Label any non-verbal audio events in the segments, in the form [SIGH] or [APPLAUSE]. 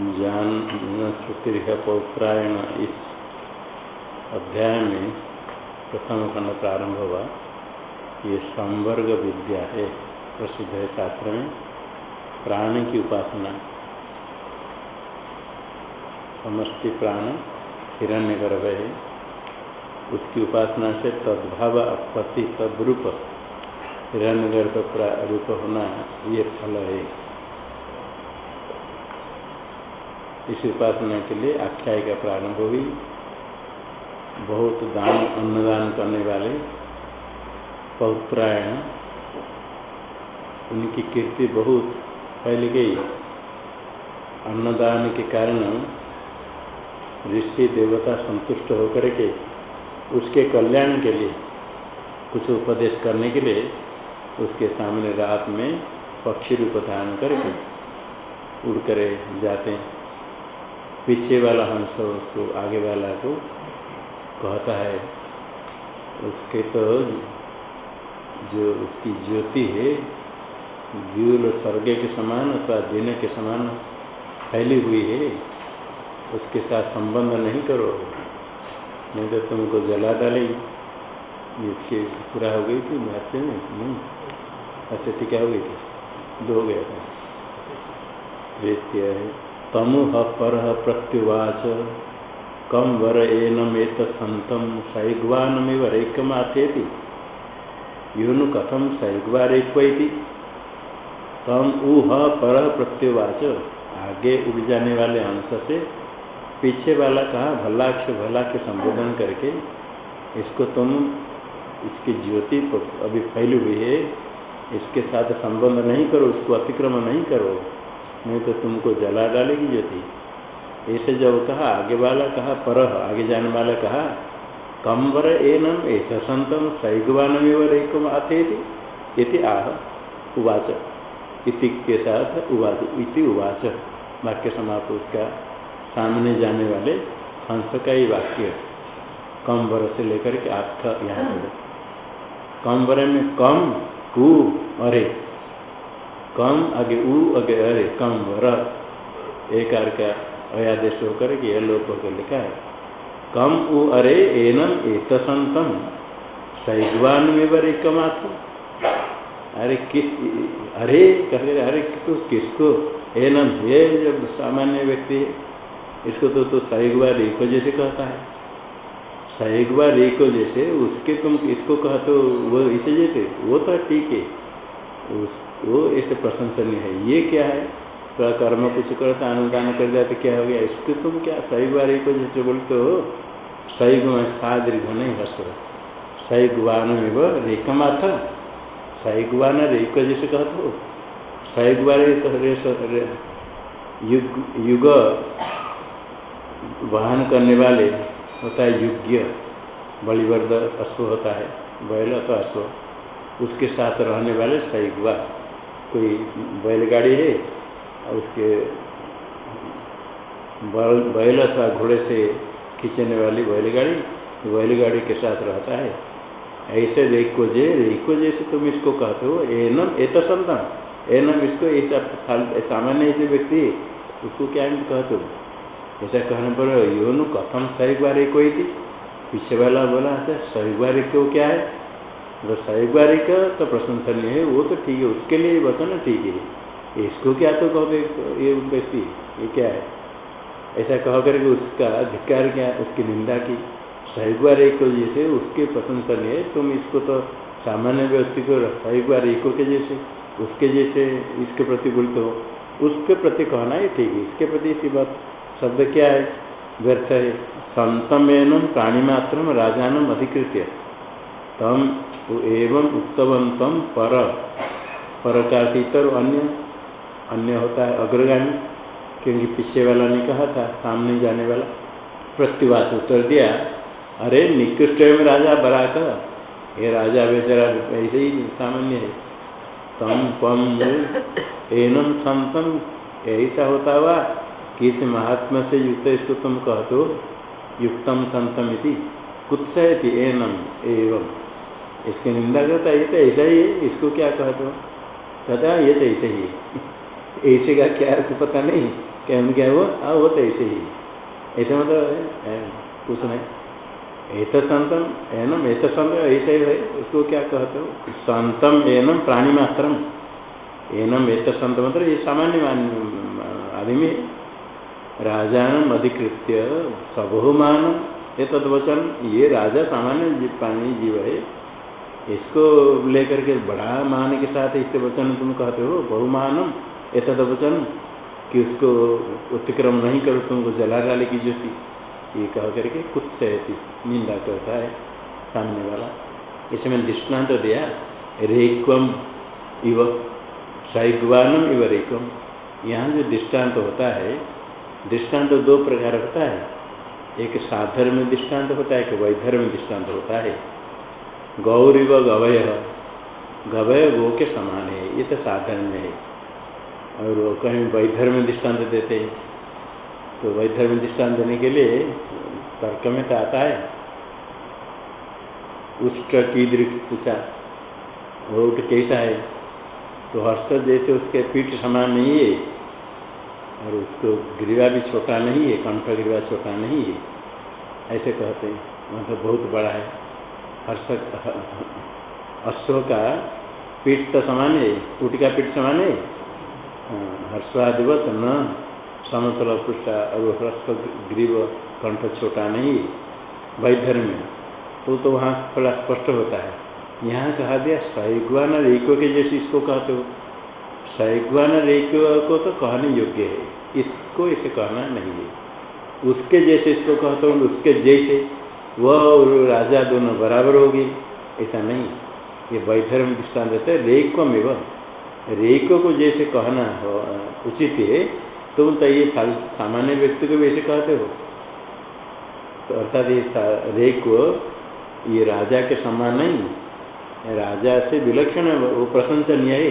ज्ञान श्रुति पौत्रायण इस अध्याय में प्रथम खंड प्रारंभ हुआ। ये संवर्ग विद्या है, प्रसिद्ध है शास्त्र में। प्राण की उपासना। समष्टि प्राण हिरण्य गर्भ है। उसकी उपासना से तद्भाव अपत्ति तद्रूप। हिरण्य गर्भ रूप होना ये फल है। इस उपासना के लिए आख्याय का प्रारंभ हुई। बहुत दान, अन्नदान करने वाले, पौत्रायण, उनकी कीर्ति बहुत फैल गई। अन्नदान के कारण ऋषि देवता संतुष्ट होकर के उसके कल्याण के लिए, कुछ उपदेश करने के लिए उसके सामने रात में पक्षी रूप धारण करके उड़ कर जाते हैं। पीछे वाला हंस उसको आगे वाला को कहता है, उसके तो जो उसकी ज्योति है जीव स्वर्ग के समान अथवा दिन के समान फैली हुई है, उसके साथ संबंध नहीं करो। नहीं तो तुमको जला डालेगी इसके पूरा हो गई थी मैसे में नहीं ऐसे टीका हो गई थी? दो हो गया था। है। तमुह पर प्रत्युवाच। कम वर एनमेत संतम सैग्वानमिव रेकमाथेति यूनु कथम सैग्वा सैग्वारेक्वती? तम ऊह पर प्रत्युवाच। आगे उड़ जाने वाले अंश से पीछे वाला कहा भला के भला के संबोधन करके इसको तुम, इसकी ज्योति अभी फैली हुई है, इसके साथ संबंध नहीं करो उसको अतिक्रमण नहीं करो। नहीं तो तुमको जला डालेगी ज्योति। ऐसे जब कहा, आगे वाला कहा पर आगे जाने वाला कहा कम वर एनम एक संतम सैगवानम एकम आते इति आह, उवाच। इति के साथ उवाच, इति उवाच। वाक्य समाप्त उसका सामने जाने वाले हंस का ही वाक्य। कम वर से लेकर के अर्थ यहाँ कम वर में कम, कु अरे कम, आगे ऊ आगे अरे, कम, र एक आर का अयादेश होकर के लोक होकर लिखा है। कम, उ, अरे, एनम एत संतम सैगवान में बर कमाथो अरे किस, अरे, कह रहे, अरे तो किसको? एनम, ये जब सामान्य व्यक्ति है, इसको तो तो सैगवा रेको जैसे कहता है। सैगवा रेको जैसे, उसके तुम इसको कहा तो वो इसे जैसे, वो तो ठीक है। उस वो ऐसे प्रशंसनीय है। ये क्या है? थोड़ा कर्म कुछ करता, अनुदान कर दिया तो क्या हो गया? इसको तुम क्या सही बार को जैसे बोलते हो सही गुण सा दीर्घ नहीं हस सही गुआन में वो रेखमा था सही गुआन रेख जैसे कहते हो। सही गुआ तो युग युग वाहन करने वाले होता है युग्य। बलिवर्द अश्व होता है, बैल अथवा अश्व। उसके साथ रहने वाले सही गुआ कोई बैलगाड़ी है और उसके बैल अथवा घोड़े से खींचने वाली बैलगाड़ी बैलगाड़ी के साथ रहता है। ऐसे रेको जे रेको जैसे तुम इसको कहते हो एनम ए तो संतम एनम इसको ऐसा सामान्य ऐसे व्यक्ति उसको क्या कहते हो? ऐसा कहने पर योनु कथम सही बार ही थी? पीछे वाला बोला सही बार क्यों क्या है? सैगवारी का तो प्रशंसनीय है, वो तो ठीक है, उसके लिए वचन ठीक है। इसको क्या तो कहोगे, ये व्यक्ति, ये क्या है? ऐसा कह करके उसका अधिकार क्या, उसकी निंदा की। सैगवार एक को जैसे, उसके प्रशंसनीय है, तुम इसको तो सामान्य व्यक्ति को सैगवार एको के जैसे, उसके जैसे इसके प्रति बोलते हो। उसके प्रति कहना ही ठीक है, इसके प्रति इसी बात, शब्द क्या है? व्यर्थ है। संतम एनम प्राणी मात्रम राजानम अधिकृत्य। तम एवं उत्तवंतम पर। पर का इतर अन्य अन्य होता है अग्रगामी, क्योंकि पीछे वाला ने कहा था, सामने जाने वाला। प्रत्युवास उत्तर दिया, अरे निकृष्ट में राजा बराक। ये राजा बेचारा, ऐसे ही सामान्य है। तम पम एनम संतम, ऐसा होता हुआ, किस महात्मा से युक्त इसको तुम कहते हो युक्तम संतम इति। कुत्सयति एनम एवं। इसकी निंदा करता है ये तो ऐसा ही है, इसको क्या कहते हो कहता ये तो ऐसे ही है। [LAUGHS] ऐसे का क्या अर्थ पता नहीं। क्या हम क्या हुआ? हाँ वो तो ऐसे ही ऐसे मतलब कुछ नहीं। एत संतम एनम एत संत ऐसे ही है उसको क्या कहते हो संतम एनम, प्राणी मात्रम। एनम एत संत मतलब ये सामान्य आदमी राजान अधिकृत्य सबहुमान ये तदवचन ये राजा सामान्य प्राणी जीव है। इसको लेकर के बड़ा मान के साथ इससे वचन तुम कहते हो, बहुमानम ये तदवचन कि उसको उत्क्रम नहीं करो, तुमको जला डाले की ज्योति। ये कह करके कुछ सहती निंदा करता है, सामने वाला। इसमें दृष्टांत तो दिया, रेक्वम इव सैग्वानम इव रेक्वम। यहाँ जो दृष्टांत होता है, दृष्टांत तो दो प्रकार होता है। एक साधर्म दृष्टांत होता है, एक वैधर्म दृष्टांत होता है। गौरी व गवय। गवय गो के समान है, ये तो साधर्म है। और वो कहीं वैधर्म दृष्टांत देते हैं। तो वैधर्म दृष्टांत देने के लिए तर्क में तो आता है। उष्ट की दृष्टि वो उठ कैसा है? तो हर्ष जैसे उसके पीठ समान नहीं है। और उसको ग्रीवा भी छोटा नहीं है, कंठ ग्रीवा छोटा नहीं है। ऐसे कहते हैं। मतलब बहुत बड़ा है। हर्ष अश्व का पीठ तो समान है ऊटी का पीठ समान है। हाँ, हर्षवादिवत न समतल पृष्ठ और हर्ष ग्रीव कंठ छोटा नहीं वैधर्म। तो तो वहाँ थोड़ा स्पष्ट होता है। यहाँ कहा दिया सैग्वान रेको के जैसे इसको कहते हो। सैग्वान रेको को तो कहने योग्य है। इसको इसे कहना नहीं है। उसके जैसे इसको कहते हो उसके जैसे। वह और राजा दोनों बराबर होगी ऐसा नहीं। ये वैधर्म दृष्टान देते हैं रेकम एवं। रेको को जैसे कहना हो, उचित है तुम तो ये सामान्य व्यक्ति को भी कहते हो। तो अर्थात ये रेको ये राजा के समान नहीं। राजा से विलक्षण है, वो प्रशंसनीय है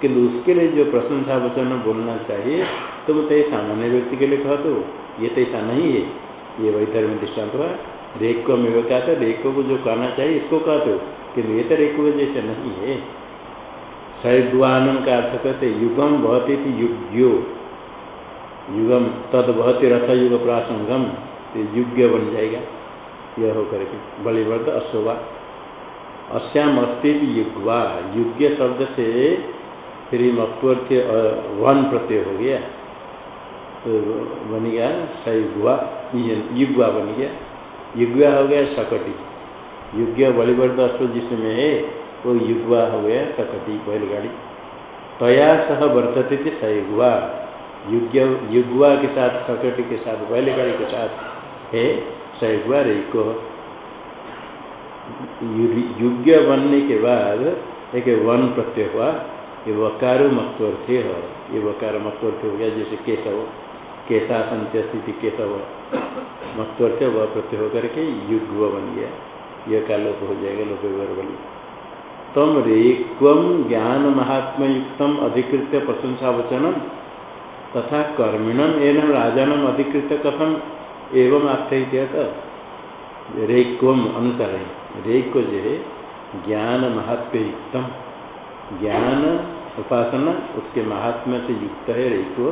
किंतु उसके लिए जो प्रशंसा वचन बोलना चाहिए तो वो सामान्य व्यक्ति के लिए कहते हो। ये तो ऐसा नहीं है। ये वैधर्म दृष्टांत हुआ रेको में वो कहते रेको को जो कहना चाहिए, इसको कहते हो। किंतु ये तो रेको जैसे नहीं है। सैद्वानम का अर्थ कहते युगम बहती थी युग्यो। युगम तद बहती रथ युग प्रासंगम। तो युग्य बन जाएगा। यह होकर के बलिवर्द अशोभा अश्याम अस्तित युगवा। युग्य शब्द से फिर मक्वर्थ वन प्रत्यय हो गया। तो बन गया सयुगवा युगवा बन गया। युगवा हो गया सकटी। युग्य बलिवर्द अश्व जिसमें है, वो युगवा हो गया सकटी बैलगाड़ी। तया सह वर्तते थे सयुगवा युग्य, युगवा के साथ, सकटी के साथ, बैलगाड़ी के साथ है सयुगवा रेको। युग्य बनने के बाद एक वन प्रत्यय हुआ, ये वकार मत्वर्थ है। ये वकार मत्वर्थ हो गया, जैसे केशव। केशा संत्य स्थिति केशव। मत्वर्थ वह प्रत्यय होकर के युग्व बन गया। यह का लोप हो जाएगा, लोप बन तम रेक्वम ज्ञान महात्म युक्तम अधिकृत प्रशंसा वचनम तथा कर्मिणम एवं राजानम अधिकृत कथम एवं आख्यात रेक्वम अनुसार है रेक को जो है ज्ञान महात्म्य युक्तम ज्ञान उपासना उसके महात्म्य से युक्त है रेको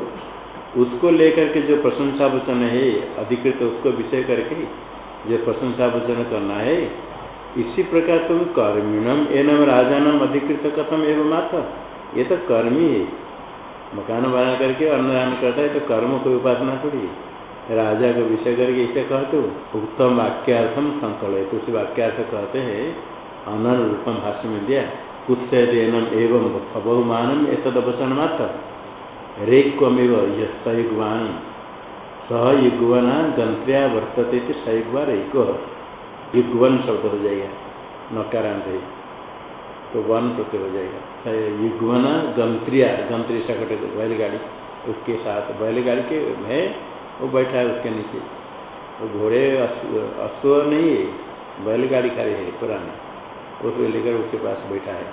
उसको लेकर के जो प्रशंसा वचन है, अधिकृत उसको विषय करके जो प्रशंसा वचन करना है, इसी प्रकार तुम कर्मिणम एनम राजानम अधिकृत कथम एवं माता ये तो कर्मी है। मकान बना करके अन्नदान करता है तो कर्म कोई उपासना थोड़ी राजा को विषय करके इसे कहते हो, उत्तम वाक्यार्थम संकल तो उस वाक्यार्थ कहते हैं अनन भाष्य में दिया कुत्सनम एवं बहुमानम एतदवचन मात्र। रेक्वमेव युग्वान सहयुग्वना गंत्रिया वर्तते थे सयुग्वा रेक युग्वन शब्द हो जाएगा। नकारांत है तो वन प्रत्यय हो जाएगा। युग्वना गंत्रिया गंत्री सकट बैलगाड़ी। उसके साथ बैलगाड़ी के है, वो बैठा है उसके नीचे। वो घोड़े अश्व नहीं है, बैलगाड़ी कार्य है, पुराना। उसको लेकर उसके पास बैठा है।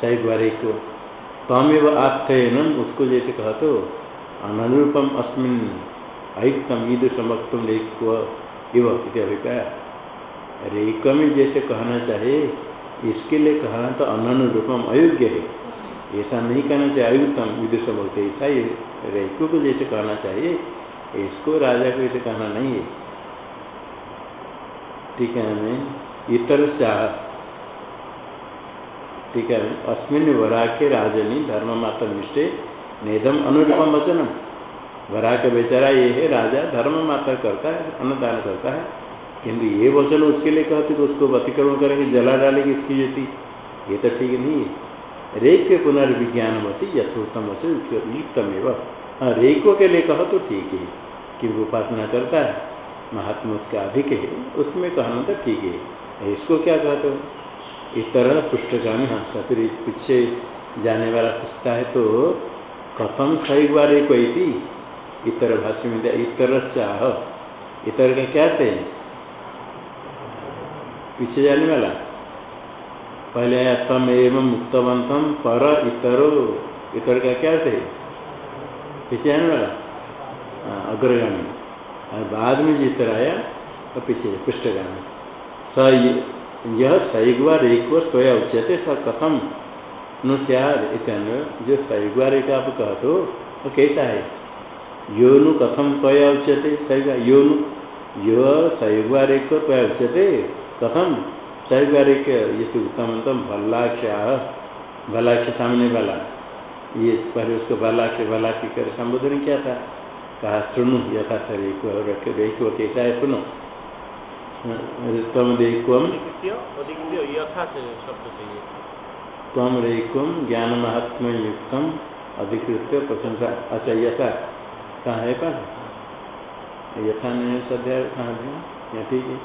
शाही द्वारे को तमेव आत्थयन उसको जैसे कहा तो अनुरूपम अस्मिन अयुक्तम ईद समक्तम लेख इव अभिप्राय। रेक में जैसे कहना चाहे, इसके लिए कहना तो अनुरूपम अयोग्य है। ऐसा नहीं कहना चाहिए अयुक्तम विदुष बोलते ऐसा ही रेको को जैसे कहना चाहिए इसको राजा को ऐसे कहना नहीं है। ठीक है इतर चाह ठीक है अस्मिन वरा के राजनी धर्म माता निष्ठे नेदम अनुरूपम वचनम। वरा के बेचारा ये है, राजा धर्म माता करता है, अन्नदान करता है। किंतु ये वचन उसके लिए कहते तो उसको अतिक्रमण करेंगे, जला डालेगी इसकी ज्योति ये तो ठीक नहीं है। रेक के पुनर्विज्ञान होती यथोत्तम से युक्तम एवं हाँ रेको के लिए कहो तो ठीक है कि उपासना करता है। महात्मा उसका अधिक है, उसमें कहना तो ठीक है। इसको क्या कहते हो? इतर पुष्टगामी हंस फिर पीछे जाने वाला पूछता है तो कथम सही बार कोई थी इतर भाष्य में इतर चाह। इतर का क्या थे? पीछे जाने वाला। पहले आया, तम एवं मुक्तवंतम पर इतरो। इतर का क्या थे? पीछे जाने वाला। अग्रगामी। और बाद में जितर आया तो पीछे पृष्ठगामी स यह सैगवा रेकव स्वया उच्यते स कथम नु सियाद इतने, जो सैगवा रेखा आप कह हो तो कैसा है? योनु कथम त्वया उच्यते सैगा योनु, यो सैगवा रेख त्वया उच्यते कथम सैगवा रेख ये तो उत्तम भल्लाक्ष भलाक्ष सामने वाला। ये पहले उसको भलाक्ष भला की कर संबोधन किया था? कहा, सुनो, यथा शरीर को रेख कैसा है, सुनो। तम रेकम ज्ञान महात्मा युक्तम अधिकृत प्रशंसा अच्छा यथा कहाँ है पर यथा नहीं सद्या कहाँ भी ठीक है।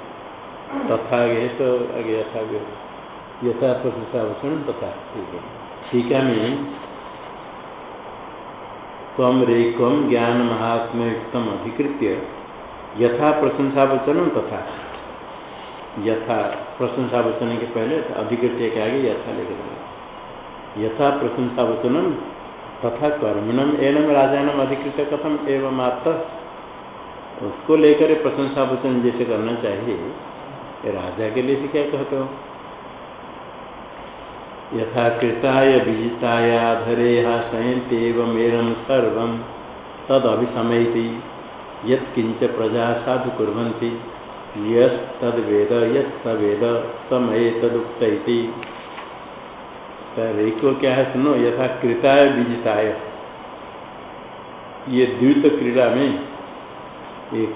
तथा आगे तो आगे यथा भी यथा प्रशंसा वचन तथा ठीक है। ठीक है मैं तम रेकम ज्ञान महात्मा युक्तम अधिकृत्य। यथा प्रशंसा वचन तथा। यथा प्रशंसा वचन के पहले अधिकृत के आगे यथा लेकर यथा प्रशंसा वचनम तथा कर्मणम एनम राजानम अधिकृत कथम एवं आत्त। उसको लेकर प्रशंसा वचन जैसे करना चाहिए। राजा के लिए से क्या कहते हो? यथा कृताय विजितायाधरे शयंत्येवमेरम सर्व तद अभिसमयति यत्किंच प्रजा साधु कुर्वन्ति। यद यद समय तदुक्त को क्या है सुनो, यथा कृताय विजिताय। ये द्वित क्रीड़ा में एक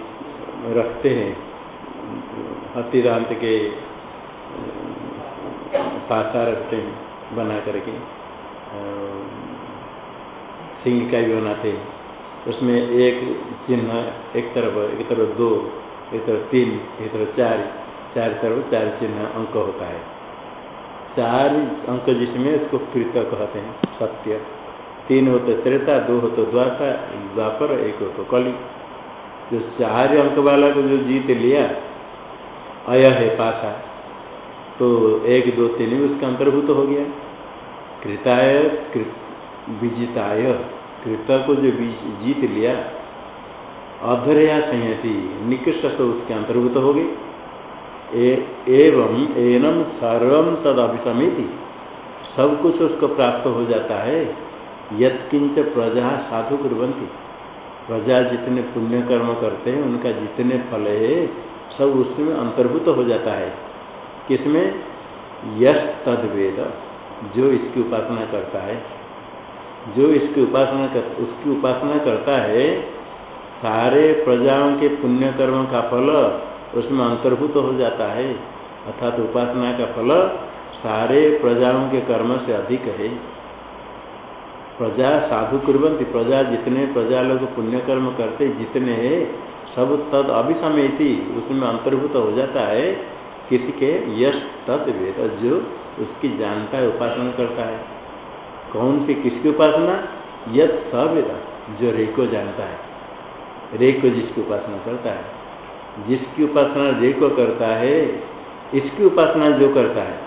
रखते हैं हतीरांत के, पासा रखते हैं, बना करके सिंह का भी बनाते हैं। उसमें एक चिन्ह, एक तरफ़ एक तरफ़ दो तरफ़ तीन तरफ़ चार चार तरफ़ चार चिन्ह, अंक होता है। चार अंक जिसमें उसको कृत कहते हैं, सत्य। तीन हो तो त्रेता, दो हो तो द्वापर द्वापर, एक हो तो कली। जो चार अंक वाला को जो जीत लिया, अय है पासा तो एक, दो, तीन भी उसका अंतर्भूत तो हो गया। कृताय विजिताय, कृत को जो जीत लिया अधर या संहति निकृष्ट उसके अंतर्भूत हो गई एवं, एनम सर्व तद अभिसमिति सब कुछ उसको प्राप्त हो जाता है, यत्किंच प्रजा साधु कुरंती प्रजा जितने पुण्य कर्म करते हैं, उनका जितने फल है, सब उसमें अंतर्भूत हो जाता है। किसमें? यश तद वेद जो इसकी उपासना करता है। जो इसकी उपासना कर, उसकी उपासना करता है सारे प्रजाओं के पुण्य कर्म का फल उसमें अंतर्भूत तो हो जाता है। अर्थात तो उपासना का फल सारे प्रजाओं के कर्म से अधिक है। प्रजा साधु कुरंती प्रजा जितने प्रजा लोग पुण्य कर्म करते, जितने हैं, सब तद अभिसमयती उसमें अंतर्भूत तो हो जाता है। किसी के यश तद वेद, जो उसकी जानता है, उपासना करता है। कौन सी किसकी उपासना? यद सवेद जो रेको जानता है। रेको जिसकी उपासना करता है, जिसकी उपासना रे को करता है, इसकी उपासना जो करता है,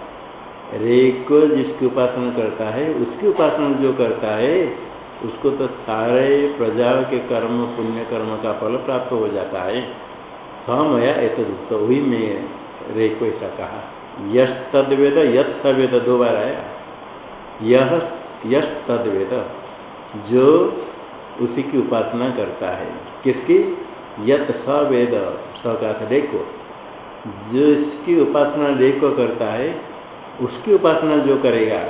रे को जिसकी उपासना करता है, उसकी उपासना जो करता है, उसको तो सारे प्रजा के कर्म, पुण्य कर्म का फल प्राप्त हो जाता है। समया एतदुक्त, वही में रे को ऐसा कहा। यश तद्वेद यथ सवेद, दो बार आया। यह यश तद्वेद, जो उसी की उपासना करता है। किसकी? यत स वेद। स का देखो। जिसकी उपासना देखो करता है, उसकी उपासना जो करेगा,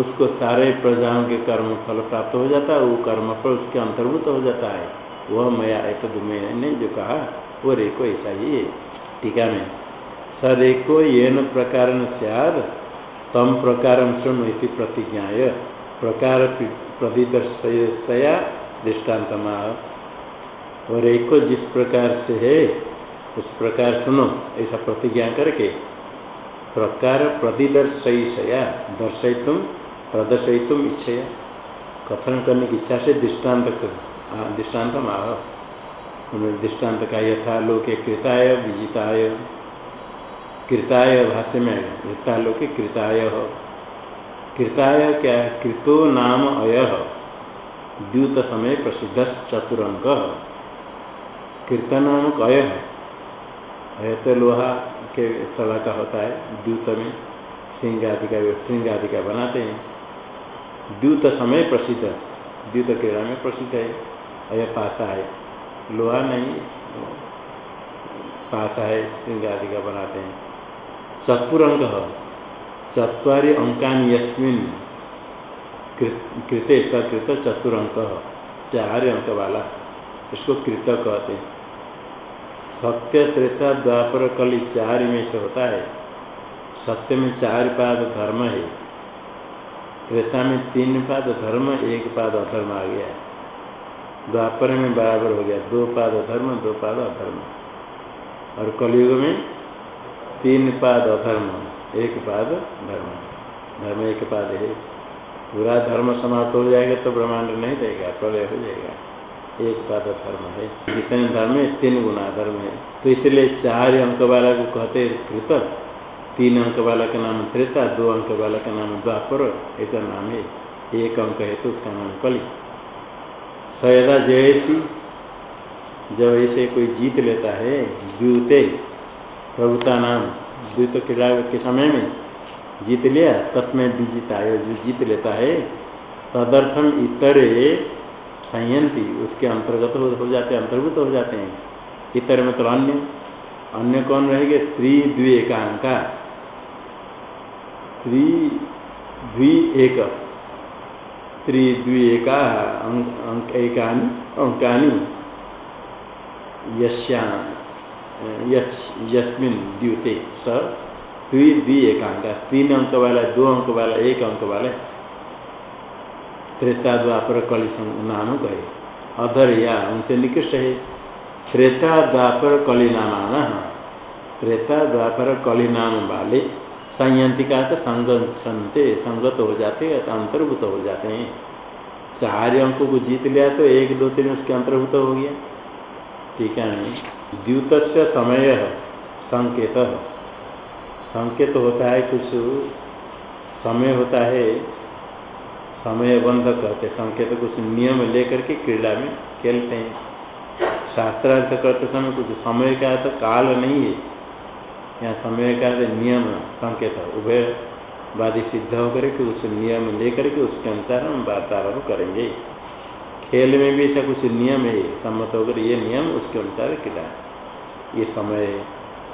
उसको सारे प्रजाओं के कर्म फल प्राप्त हो जाता है, वो कर्म फल उसके अंतर्भूत हो जाता है। वह मैं एक मैंने जो कहा, वो रेको ऐसा ही है। टीका में सरेको ये न प्रकार तम प्रकार शुणु प्रतिज्ञा प्रकार प्रदिदर्शया दृष्टांत और एक को जिस प्रकार से है, उस प्रकार सुनो, ऐसा प्रतिज्ञा करके। प्रकार प्रतिदर्शया दर्शयितुम प्रदर्शयितुम इच्छया। कथन करने की इच्छा से दृष्टांत दृष्टांत आह। दृष्टांत का यथा लोके कृताय, विजिताय। कृताय भाष्य में यथा लोके कृताय कृताय क्या, कृतो नाम अय। द्यूत समय प्रसिद्ध चतुरंक कीर्तन अय अय तो लोहा के सभा का होता है द्यूत में सिंह आदि का सिंह आदि का बनाते हैं। द्यूत समय प्रसिद्ध द्यूत क्रीड़ा में प्रसिद्ध है। अय पासा है। लोहा नहीं, पासा है, सिंह आदि का बनाते हैं। चतुरंग चतरी अंकान यस्मिन कृते सकृत चतुरंक, चार अंक वाला, इसको कृत कहते हैं। सत्य त्रेता द्वापर कल चार में से होता है। सत्य में चार पाद धर्म है। त्रेता में तीन पाद धर्म, एक पाद अधर्म आ गया। द्वापर में बराबर हो गया। दो पाद धर्म दो पाद अधर्म। और कलयुग में तीन पाद अधर्म, एक पाद धर्म। धर्म एक पाद है। पूरा धर्म समाप्त हो जाएगा तो ब्रह्मांड नहीं रहेगा, प्रलय हो जाएगा। एक पाद धर्म है जितने धर्म है तीन गुना धर्म है। तो इसलिए चार अंक वाला को कहते कृत तीन अंक वाला का नाम त्रेता, दो अंक वाला का नाम द्वापर, ऐसा नाम है। एक अंक है तो उसका नाम कली। सयदा जयती, जब ऐसे कोई जीत लेता है द्यूते प्रभुता नाम द्यूत क्रीड़ा के समय में जीत लिया तस्में विजिता जो जीत लेता है तदर्थम इतरे संयंती उसके अंतर्गत हो जाते हैं अंतर्भूत हो जाते हैं। इतर मतलब अन्य अन्य कौन रहेंगे? त्रिद्वि एकांका त्रि द्वि एक त्रिद्वि एका अंक एकानी, अंकानी। यस्मिन द्युते। स, द्वि एकांका तीन अंक वाला, दो अंक वाला, एक अंक वाला त्रेता द्वापर कली नाम कहे अधर या उनसे निकृष्ट है। त्रेता द्वापर कली नामान त्रेता द्वापर कली नाम वाले संयंतिका तो संगते संगत हो जाते हैं तो अंतर्भूत हो जाते हैं। चार अंकों को जीत लिया तो एक, दो, तीन उसके अंतर्भूत हो गया। ठीक है द्यूत समय, संकेत। संकेत होता है कुछ, समय होता है समय बंध कहते संकेत कुछ नियम लेकर के क्रीड़ा में खेलते हैं। शास्त्रार्थ करते समय कुछ समय का तो काल नहीं है। यहाँ समय का तो नियम, संकेत उभय वादी सिद्ध होकर के उस नियम लेकर के उसके अनुसार हम वार्तालाप करेंगे। खेल में भी ऐसा कुछ नियम है, सम्मत होकर ये नियम उसके अनुसार क्रीड़ा ये समय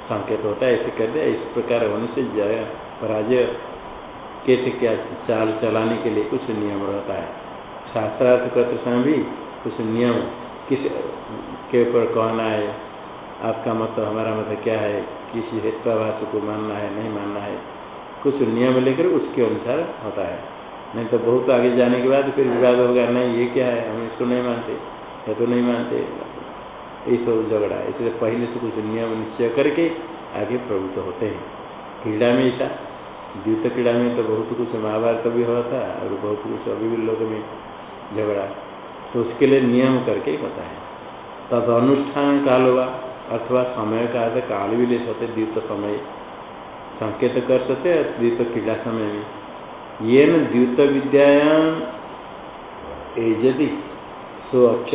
संकेत होता है, ऐसे कहते हैं इस प्रकार होने से जय पराजय कैसे क्या चाल चलाने के लिए कुछ नियम रहता है? शास्त्रार्थ करते समय भी कुछ नियम किस के ऊपर कहना है? आपका मत हमारा मत क्या है? किसी हेत्वाभाष को मानना है, नहीं मानना है? कुछ नियम लेकर उसके अनुसार होता है। नहीं तो बहुत आगे जाने के बाद फिर विवाद होगा, नहीं, ये क्या है? हम इसको नहीं मानते, या तो नहीं मानते। ये तो झगड़ा इसलिए पहले से कुछ नियम निश्चय करके आगे प्रवृत्त होते हैं। क्रीड़ा में ऐसा द्वित क्रीड़ा में तो बहुत कुछ महाभारत भी हुआ था और बहुत कुछ अभी भी लोग में झगड़ा। तो उसके लिए नियम करके होता है तब अनुष्ठान काल हुआ, अथवा समय का तो काल भी ले सकते द्वित समय। संकेत कर सकते द्वित क्रीड़ा समय में। ये न द्वित विद्यायाम एजति स्वक्ष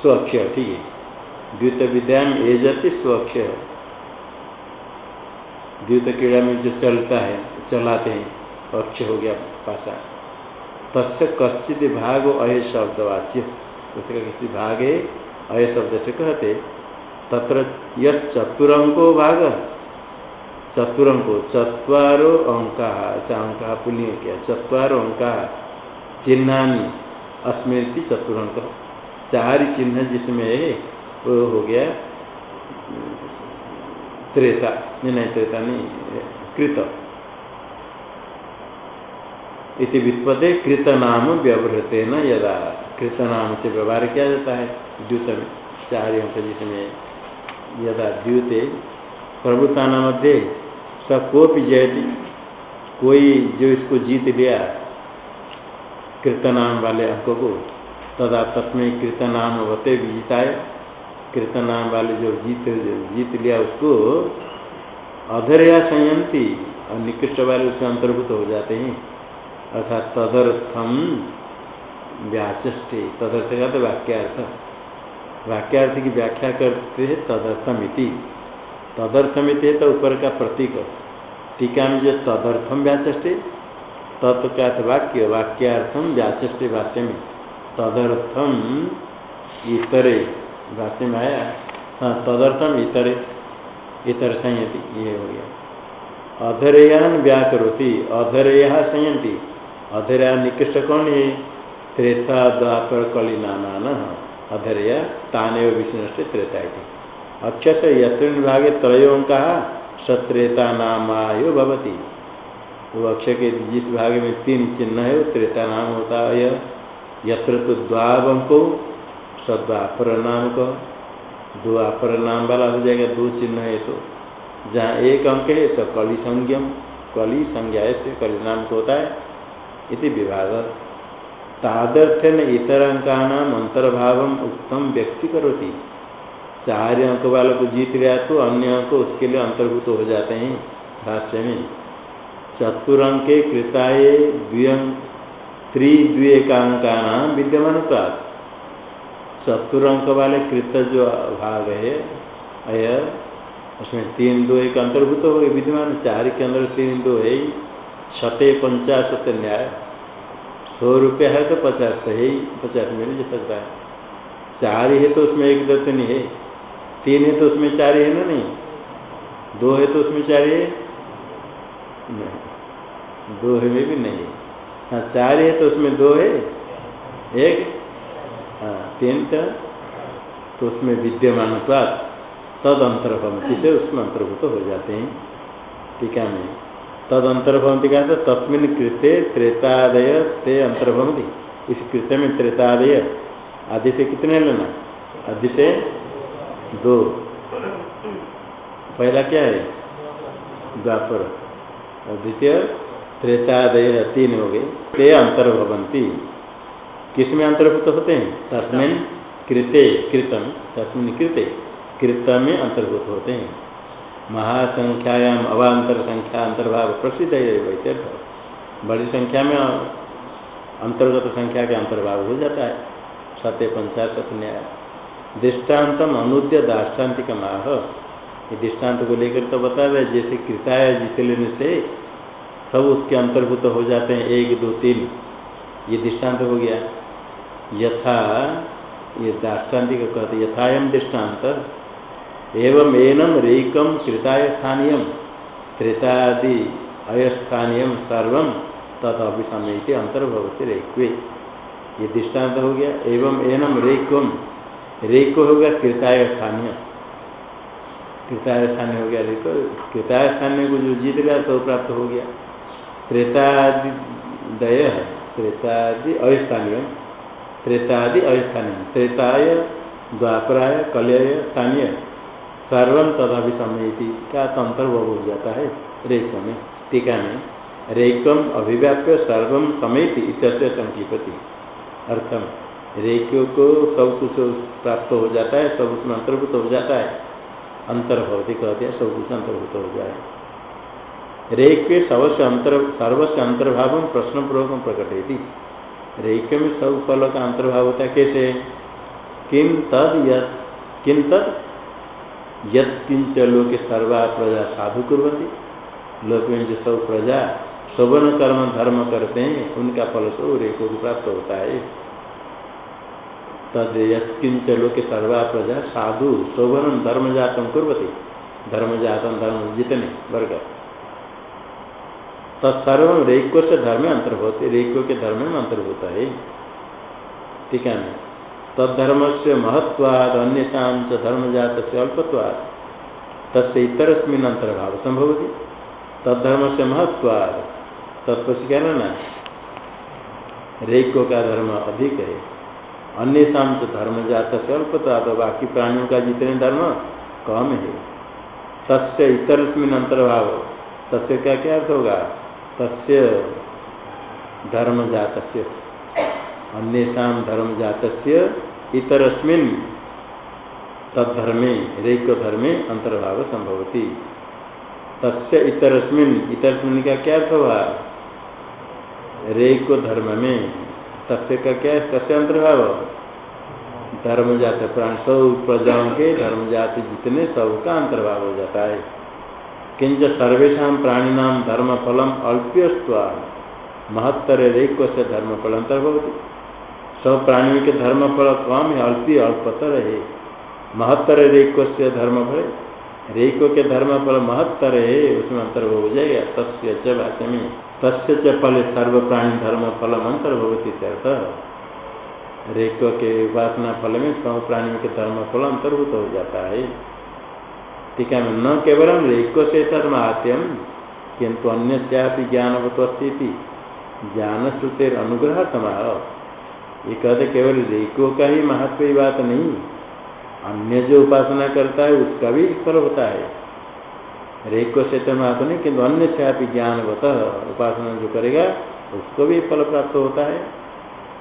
स्वक्ष ठीक है। द्वित विद्याम एजति स्वक्ष द्वित क्रीड़ा में जो चलता है, चलाते हैं, पक्ष हो गया पासा तस्य कश्चित भाग अय शब्दवाच्य। उसका किसी भाग अय शब्द से कहते तत्र यश चतुरंको भाग। चतुरंको चतवारो अंका अच्छा अंका पुण्य क्या चतवारो अंका चिन्हानी अस्मृति चतुरंक चार चिन्ह जिसमें वो हो गया त्रेता नहीं त्रेता नहीं, कृत। इति वित्पते कृत नाम व्यवहृत न यदा। कृत नाम से व्यवहार किया जाता है द्यूत में चार अंक जिसमें यदा द्यूते प्रभुता मध्य स कोपि जयती, कोई जो इसको जीत लिया कृतनाम वाले अंकों को, तदा तस्में कृतनाम होते विजिताय। कृतनाम वाले जो जीत जीत लिया उसको, अधरया संयंती, और निकृष्ट वाले उसमें अंतर्भूत हो जाते हैं। अर्थात तदर्थम व्याचे तदर्थ का तो वाक्यार्थ। वाक्यार्थ की व्याख्या करते हैं तदर्थम इति तदर्थम इति तो ऊपर का प्रतीक। टीका में जो तदर्थम व्याचे तत्का वाक्य वाक्यार्थम व्याचे भाष्य में। तदर्थम इतरे। भाष्य में आया हाँ तदर्थम इतरे, इतर संयति, ये हो गया। अधरेयान व्याकरोती, अधरेया संयंती अधरेया निकृष्ट कौन है? त्रेता द्वापर कलिनाना अधरेया ताने विष्णु त्रेता अक्षस यस्मिन भागे त्रयोंका सत्रेता नामायो भवती। वो अक्षय के जिस भाग में तीन चिन्ह है त्रेता नाम होता है। यत्र तो द्वावंको सद्वापर नाम का दो अपर नाम वाला हो जाएगा दो चिन्ह है तो। जहाँ एक अंक है सब कली संज्ञम कली संज्ञा से कली नाम को होता है। इति विभाग तादर्थ न इतर अंका नाम अंतर्भाव उत्तम व्यक्ति करोती चार अंक वालों को जीत गया तो अन्य अंक उसके लिए अंतर्भूत हो जाते हैं। भाष्य में चतुरंके कृताए त्रिद्वेकांका नाम विद्यमान चतुरंक वाले कृत जो भाग है, अय, उसमें तीन दो एक अंतर्भूत हो गए, विद्यमान चार के अंदर तीन दो है शते पंचाशत न्याय, सौ रुपया है तो पचास तो है ही, पचास में नहीं सकता है। चार है तो उसमें एक दत्त नहीं है, तीन है तो उसमें चार ही है ना नहीं, दो है तो उसमें चार है नहीं, दो है में भी नहीं है। हाँ चार है तो उसमें दो है, एक हाँ तीन तो, उसमें विद्यमान तद अंतर्भवती से उसमें अंतर्भूत हो जाते हैं। टीका में तद अंतर्भवती का तस्मिन कृत्य त्रेतादय ते अंतर्भवती। इस कृत्य में त्रेतादय आदि से कितने लेना? आदि से दो। पहला क्या है? द्वापर। और द्वितीय त्रेतादय तीन हो गए। ते अंतर्भवंती। किस अंतर्भुक्त होते हैं? तस्मिन कृते, कृतम। तस्मिन कृते कृत में अंतर्भूत होते हैं। महासंख्यायाम अवान्तर संख्या अंतर्भाव प्रसिद्ध है वैत्यर्थ बड़ी संख्या में अंतर्गत संख्या के अंतर्भाव हो जाता है। सत्य पंचाशत न्याय। दृष्टान्तम अनुद्य दाष्टान्तिक माह दृष्टांत को लेकर तो बता रहे जैसे कृताया जीत लेने से सब उसके अंतर्भूत हो जाते हैं, एक, दो, तीन। ये दृष्टांत हो गया। यथा, ये दाष्टान्तिक कहते यथायम दृष्टांत एवं एनम रेकम कृताय स्थानीय त्रेतादि अयस्थानीय सर्व तद अभिसमय अंतर्भवती रेक्वे। ये दृष्टांत हो गया एवं एनम रेकम रेक होगा कृताय स्थानीय कृताय स्थानीय हो गया रेक कृताय स्थानीय को जो जीत गया तो प्राप्त हो गया। त्रेतादि दय त्रेतादि त्रेतादि अस्थानीय त्रेताय, द्वापराय कलय स्थानीय। सर्व तथा भी समय का तंत्र वो हो जाता है? रेक में। टीका में। रेकम अभिव्याप्य सर्व समेत इत्यस्य संकीपति अर्थम। रेखियों को सब कुछ प्राप्त हो जाता है, सब उसमें अंतर्भूत हो जाता है। अंतर्भवती कहते हैं, सब कुछ अंतर्भूत हो जाए रेख के सबसे अंतर सर्वस्व अंतर्भाव प्रश्न पूर्वक रेख में सब फल का अंतर्भाव होता है कैसे? किन तद किन तद? यद किंच लोग सर्वा प्रजा साधु कुरती लोक में जो सब प्रजा शोभन कर्म, धर्म करते हैं, उनका फल स्वरूप रेको को प्राप्त होता है। तद यंच लोग सर्वा प्रजा साधु शोभन धर्म जातम कुर्वती। धर्म जातम धर्म जितने, वर्ग। तत्सर्व रेको से धर्म अंतर्भूत रेको के धर्म में अंतर्भूत है। ठीक है तद्धर्म से महत्वाद अन्य धर्म जात से अल्पत्वाद तस्य इतरस्मिन अंतर्भाव संभव तद्धर्म से महत्वाद तत्व से क्या ना रेको का धर्म अधिक है। अन्य शाम तो धर्म जाता से अल्पता तो बाकी प्राणियों का जितने धर्म कम है। तस्य इतरस्मिन अंतर्भाव तस्य क्या क्या अर्थ होगा? तस्य धर्म जात अन्य धर्म जात इतरस्मिन तद्धर्मे रेक धर्मे अंतर्भाव संभवती तस्य इतरस्मिन इतरस्मिन का क्या अर्थ? हुआ रेक धर्म में तस्य का क्या, तस्य अंतर्भाव धर्म जात प्राण सब प्रजाओं के धर्म जाति जितने सब का अंतर्भाव हो जाता है। किंच सर्वेशा प्राणीनाम धर्म फलम अल्प्यस्वा महत्तर रेक से धर्म फल अंतर्भवती सब प्राणियों के धर्म फल है अल्पी अल्पतर है। महत्तर रेको से धर्म फल के धर्म फल महत्तर है, उसमें अंतर्भव हो जाएगा। तस्य च भाष्य में तस्य च फल सर्व प्राणी धर्म अंतर्भवती अर्थ रेको के उपासना फल में सब प्राणियों के धर्म फल अंतर्भूत हो जाता है। ठीक है न केवल रेको से धर्म आत्यम किंतु अन्य से ज्ञानवत स्थिति ज्ञान श्रुतिर अनुग्रह समाह ये कहते केवल रेको का ही महत्व बात नहीं, अन्य जो उपासना करता है, उसका भी फल होता है। रेको से महत्व नहीं किंतु अन्य से आप ज्ञानवत उपासना जो करेगा, उसको भी फल प्राप्त होता है।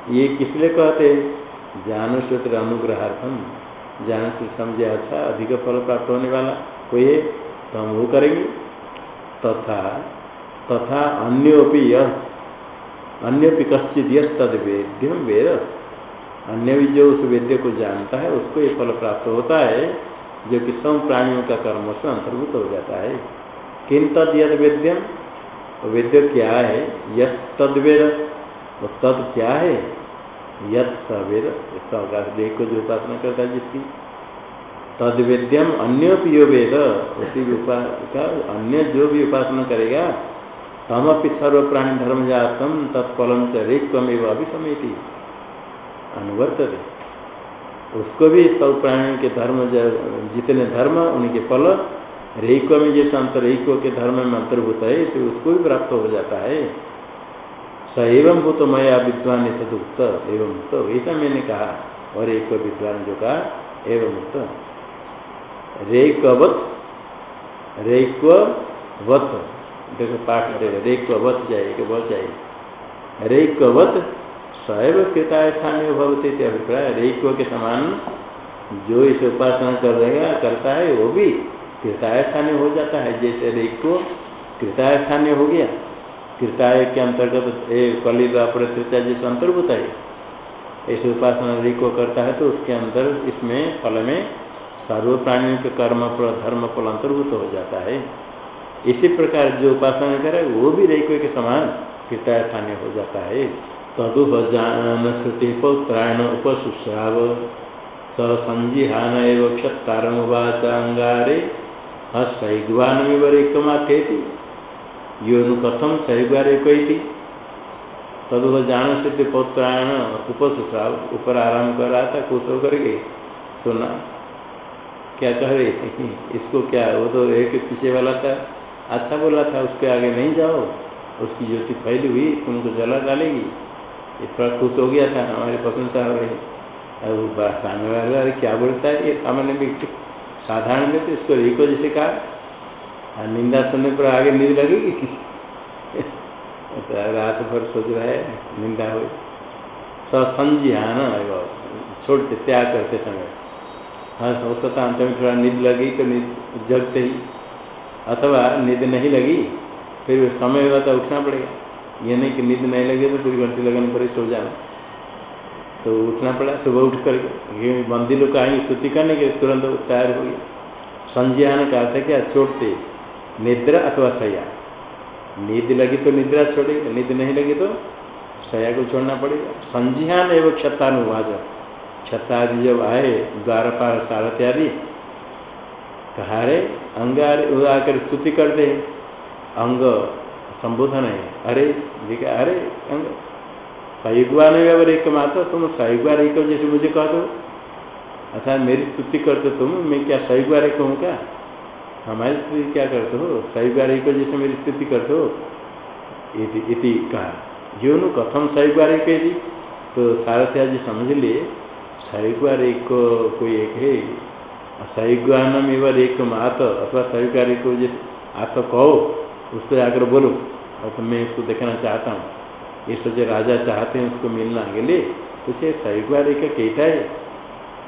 ये किस लिए कहते ज्ञान सूत्र अनुग्रहार्थम ज्ञान से समझे अच्छा अधिक फल प्राप्त होने वाला, कोई है तो हम वो करेंगे। तथा तथा अन्योपि यह कश्चित यद वेद्यम वेद। अन्य भी जो उस वेद्य को जानता है, उसको ये फल प्राप्त होता है, जो कि सब प्राणियों का कर्म उसमें अंतर्भूत हो जाता है। किन तद यद वेद्यम वेद्य क्या है? यश तदवेद वो तद क्या है? यद सवेद देह को जो उपासना करता है जिसकी। तद वेद्यम अन्य यो वेद, उसी का अन्य जो भी उपासना करेगा तम अपनी सर्व प्राणी धर्म जातम तत्फलम से रेक्वमेव अभिसमिति। अनुवर्तते। उसको भी सब प्राणियों के धर्म जितने धर्म, उनके फल रेको में जैसे अंतर रेको के धर्म में अंतर्भूत है इसे उसको भी प्राप्त हो जाता है। स एवं भूत मया विद्वान तदुक्त एवं मुक्त ऐसा मैंने कहा, और एक विद्वान जो कहा, एवं मुक्त रेकवत, रेक्वत, देखो पाठ देगा रेक्वत जाएगा बहुत चाहिए। रेकवत सैव कृतास्थानीय भवती अभिप्राय। रेको के समान जो इसे उपासना कर रहेगा करता है, वो भी कृतास्थानीय हो जाता है। जैसे रेको कृतास्थानीय हो गया कृताय के अंतर्गत कली द्वापर तृतीया जैसे अंतर्भूत है, ऐसे उपासना रेको करता है तो उसके अंदर इसमें फल में सर्व प्राणियों के कर्म फल, धर्म फल अंतर्भूत हो जाता है। इसी प्रकार जो उपासना करे, वो भी रेको के समान कृतास्थानीय हो जाता है। तदुपजान श्रुति पौत्रायण उपशुश्राव स संजिहान एवं क्षत्तारमुवाच अंगारे हसैग्वानमिव रेकमाथेति यो नु कथम सैग्वारे थी तदुह जान से पौत्रायण उपसुश्राव ऊपर आराम कर रहा था खुश होकर के सुना। क्या कह रहे इसको क्या, वो तो एक पीछे वाला था। अच्छा बोला था, उसके आगे नहीं जाओ। उसकी ज्योति फैली हुई तुमको जला डालेगी। ये थोड़ा खुश हो गया था, हमारी प्रशंसा हो रही। अब सामने वाले, अरे क्या बोलता है? ये सामान्य व्यक्ति। साधारण व्यक्ति, उसको रिको जैसे कहा। निंदा सुनने पर आगे नींद लगेगी [LAUGHS] तो रात भर सोच रहा है, निंदा हो ससंजी हाँ ना छोड़ते त्याग करते समय। हाँ हो सकता अंत में थोड़ा नींद लगी तो नींद जगते ही। अथवा नींद नहीं लगी, फिर समय हुआ तो उठना पड़ेगा। ये नहीं कि नींद नहीं लगे तो फिर घंटे लगने पर ही सो जाना। तो उठना पड़ा, सुबह उठ कर बंदी लोग आएँगे स्तुति करने के तुरंत तैयार हो गया। संज्ञान का अर्थ क्या? छोड़ते। निद्रा अथवा सया। नींद लगी तो निद्रा छोड़ेगा, नींद नहीं लगी तो सया को छोड़ना पड़ेगा। संजिहान एवं क्षतानुवाज क्षतादि जब आए, द्वारपाल आदि कहा रे अंगार आकर स्तुति करते अंग संबोधन है। अरे, देखा, अरे, अंग। सयुगवा नहीं अगर एक मात्र, तुम सयुगवा कहो जैसे मुझे कह दो। अर्थात मेरी स्तुति करते तुम, मैं क्या सयुगवा रही कहूँ क्या? हमारी स्थिति क्या करते हो? सयुगवा रही को जैसे मेरी स्थिति करते हो? इति कहा। जो नु कथम कही तो सारथ्या जी समझ लिए रही को कोई एक है सयुगानम एवं एक मात, अथवा रही को जैसे आत तो कहो, उसको जाकर बोलो, और तो मैं उसको देखना चाहता हूँ। ये सोचे राजा चाहते हैं, उसको मिलना के लिए पूछे एक कहता है।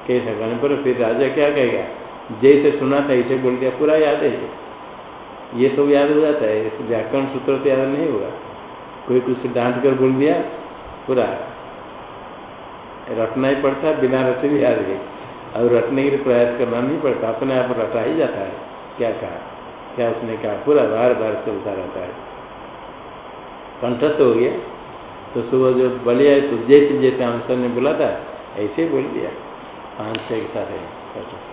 कैसा कहने पर फिर राजा क्या कहेगा? जैसे सुना था ऐसे बोल दिया, पूरा याद है ये सब याद हो जाता है व्याकरण सूत्र तो याद नहीं होगा। कोई कुछ डांट कर बोल दिया, पूरा। रटना ही पड़ता, बिना रटे भी याद है। और रटने के लिए प्रयास करना नहीं पड़ता, अपने आप रटा ही जाता है। क्या कहा? क्या उसने कहा? पूरा बार बार चलता रहता है। कंठस्थ हो गया। तो सुबह जो बलिया तो जैसे जैसे आंसर ने बोला था, ऐसे बोल दिया। पाँच छः के साथ है।